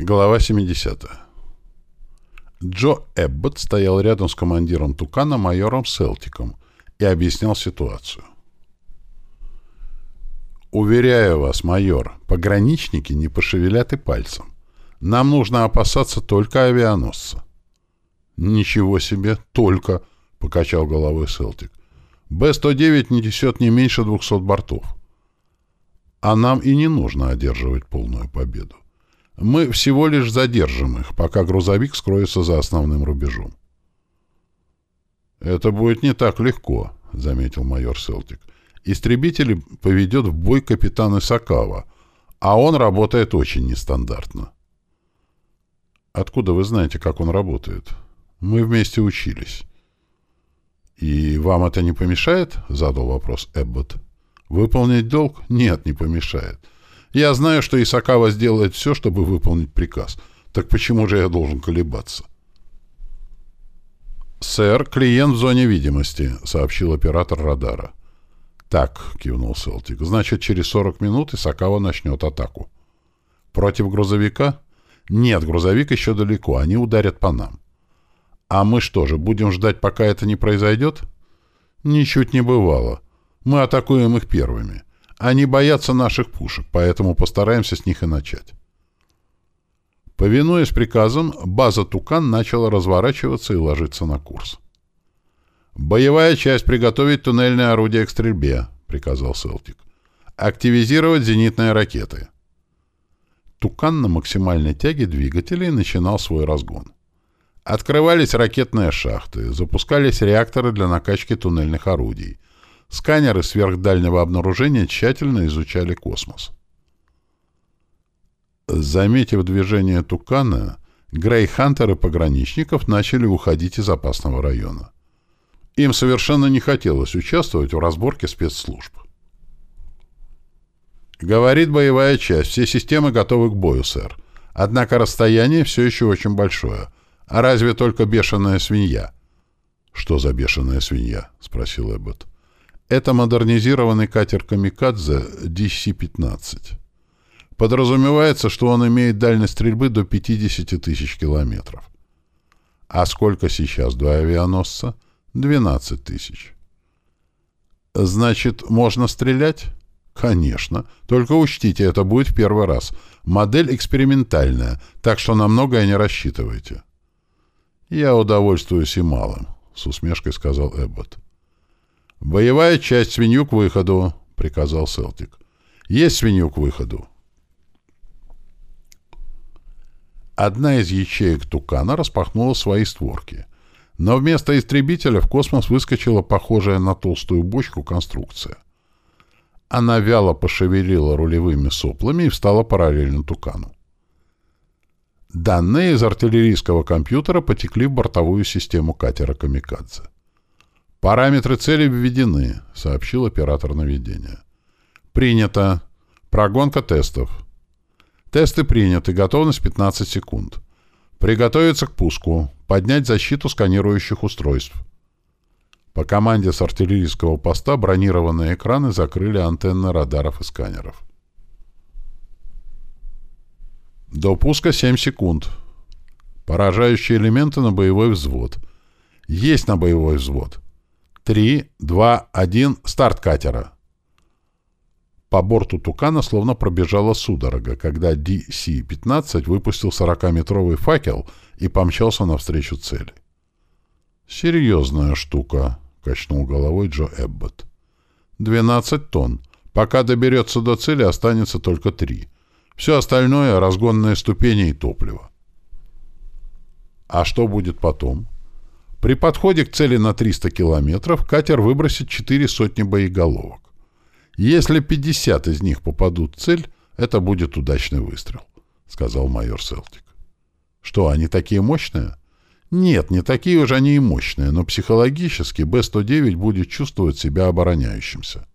Глава 70. Джо Эббот стоял рядом с командиром Тукана майором Селтиком и объяснял ситуацию. «Уверяю вас, майор, пограничники не пошевелят и пальцем. Нам нужно опасаться только авианосца». «Ничего себе, только!» — покачал головой Селтик. «Б-109 не несет не меньше 200 бортов. А нам и не нужно одерживать полную победу. Мы всего лишь задержим их, пока грузовик скроется за основным рубежом. «Это будет не так легко», — заметил майор Селтик. «Истребители поведет в бой капитан Исакава, а он работает очень нестандартно». «Откуда вы знаете, как он работает?» «Мы вместе учились». «И вам это не помешает?» — задал вопрос Эббот. «Выполнить долг? Нет, не помешает. Я знаю, что Исакава сделает все, чтобы выполнить приказ. Так почему же я должен колебаться? «Сэр, клиент в зоне видимости», — сообщил оператор радара. «Так», — кивнул Селтик, — «значит, через 40 минут Исакава начнет атаку». «Против грузовика?» «Нет, грузовик еще далеко, они ударят по нам». «А мы что же, будем ждать, пока это не произойдет?» «Ничуть не бывало. Мы атакуем их первыми. Они боятся наших пушек, поэтому постараемся с них и начать. Повинуясь приказам, база «Тукан» начала разворачиваться и ложиться на курс. «Боевая часть приготовить туннельное орудие к стрельбе», — приказал Селтик. «Активизировать зенитные ракеты». «Тукан» на максимальной тяге двигателей начинал свой разгон. Открывались ракетные шахты, запускались реакторы для накачки туннельных орудий, Сканеры сверхдальнего обнаружения тщательно изучали космос. Заметив движение Тукана, Грейхантеры пограничников начали уходить из опасного района. Им совершенно не хотелось участвовать в разборке спецслужб. «Говорит боевая часть. Все системы готовы к бою, сэр. Однако расстояние все еще очень большое. А разве только бешеная свинья?» «Что за бешеная свинья?» — спросил Эббот. Это модернизированный катер «Камикадзе» DC-15. Подразумевается, что он имеет дальность стрельбы до 50 тысяч километров. А сколько сейчас до авианосца? 12 тысяч. Значит, можно стрелять? Конечно. Только учтите, это будет в первый раз. Модель экспериментальная, так что на многое не рассчитывайте. Я удовольствуюсь и малым, с усмешкой сказал Эббот. «Боевая часть, свинью к выходу», — приказал Селтик. «Есть свинью к выходу». Одна из ячеек Тукана распахнула свои створки, но вместо истребителя в космос выскочила похожая на толстую бочку конструкция. Она вяло пошевелила рулевыми соплами и встала параллельно Тукану. Данные из артиллерийского компьютера потекли в бортовую систему катера «Камикадзе». «Параметры цели введены», — сообщил оператор наведения. «Принято. Прогонка тестов». «Тесты приняты. Готовность 15 секунд. Приготовиться к пуску. Поднять защиту сканирующих устройств». По команде с артиллерийского поста бронированные экраны закрыли антенны радаров и сканеров. До пуска 7 секунд. Поражающие элементы на боевой взвод. Есть на боевой взвод. Три, два, один, старт катера. По борту «Тукана» словно пробежала судорога, когда DC-15 выпустил 40-метровый факел и помчался навстречу цели. «Серьезная штука», — качнул головой Джо Эббот. «12 тонн. Пока доберется до цели, останется только три. Все остальное — разгонные ступени и топливо». «А что будет потом?» При подходе к цели на 300 километров катер выбросит 4 сотни боеголовок. Если 50 из них попадут в цель, это будет удачный выстрел, — сказал майор Селтик. Что, они такие мощные? Нет, не такие уж они и мощные, но психологически Б-109 будет чувствовать себя обороняющимся.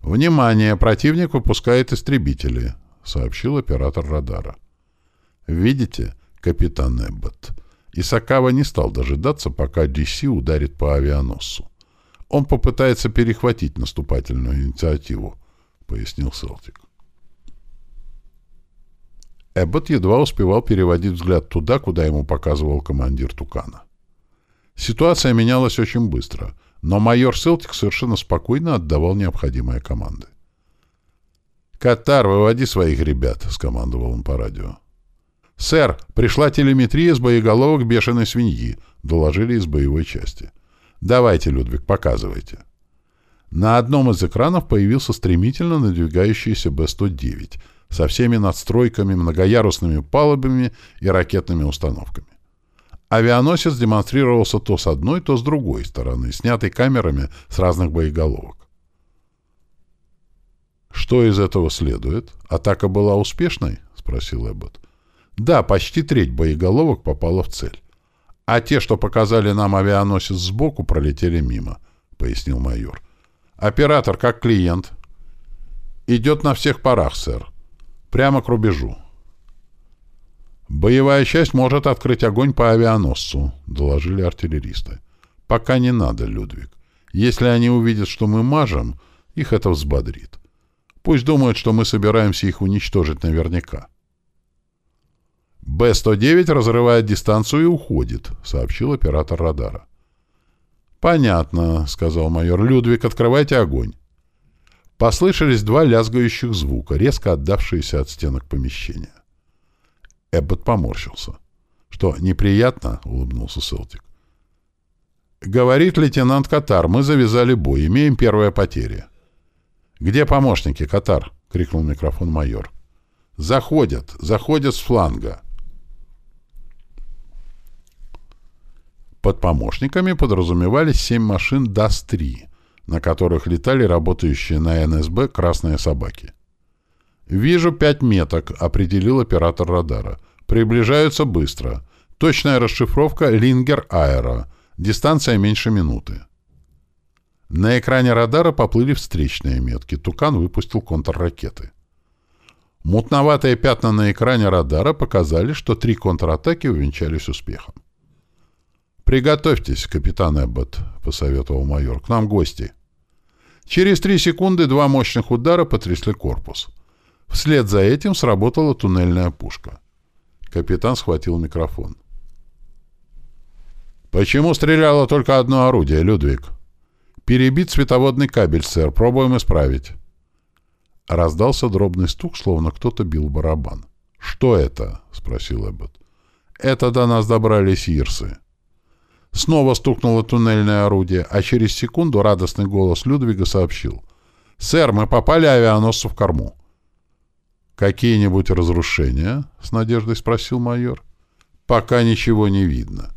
«Внимание! Противник выпускает истребители», — сообщил оператор радара. «Видите, капитан Эббот?» Исакава не стал дожидаться, пока DC ударит по авианосцу. Он попытается перехватить наступательную инициативу, — пояснил Селтик. Эббот едва успевал переводить взгляд туда, куда ему показывал командир Тукана. Ситуация менялась очень быстро, но майор Селтик совершенно спокойно отдавал необходимые команды. «Катар, выводи своих ребят», — скомандовал он по радио. «Сэр, пришла телеметрия с боеголовок бешеной свиньи», — доложили из боевой части. «Давайте, Людвиг, показывайте». На одном из экранов появился стремительно надвигающийся Б-109 со всеми надстройками, многоярусными палубами и ракетными установками. Авианосец демонстрировался то с одной, то с другой стороны, снятый камерами с разных боеголовок. «Что из этого следует? Атака была успешной?» — спросил Эббот. «Да, почти треть боеголовок попала в цель. А те, что показали нам авианосец сбоку, пролетели мимо», — пояснил майор. «Оператор, как клиент?» «Идет на всех парах, сэр. Прямо к рубежу». «Боевая часть может открыть огонь по авианосцу», — доложили артиллеристы. «Пока не надо, Людвиг. Если они увидят, что мы мажем, их это взбодрит. Пусть думают, что мы собираемся их уничтожить наверняка». «Б-109 разрывает дистанцию и уходит», — сообщил оператор радара. «Понятно», — сказал майор. «Людвиг, открывайте огонь». Послышались два лязгающих звука, резко отдавшиеся от стенок помещения. Эббот поморщился. «Что, неприятно?» — улыбнулся Селтик. «Говорит лейтенант Катар, мы завязали бой, имеем первые потери». «Где помощники, Катар?» — крикнул микрофон майор. «Заходят, заходят с фланга». Под помощниками подразумевались семь машин ДАС-3, на которых летали работающие на НСБ красные собаки. «Вижу пять меток», — определил оператор радара. «Приближаются быстро. Точная расшифровка «Лингер Аэро». Дистанция меньше минуты». На экране радара поплыли встречные метки. Тукан выпустил контрракеты. Мутноватые пятна на экране радара показали, что три контратаки увенчались успехом. «Приготовьтесь, капитан Эббот», — посоветовал майор. «К нам гости». Через три секунды два мощных удара потрясли корпус. Вслед за этим сработала туннельная пушка. Капитан схватил микрофон. «Почему стреляло только одно орудие, Людвиг?» «Перебит световодный кабель, сэр. Пробуем исправить». Раздался дробный стук, словно кто-то бил барабан. «Что это?» — спросил Эббот. «Это до нас добрались ирсы». Снова стукнуло туннельное орудие, а через секунду радостный голос Людвига сообщил. «Сэр, мы попали авианосцу в корму». «Какие-нибудь разрушения?» — с надеждой спросил майор. «Пока ничего не видно.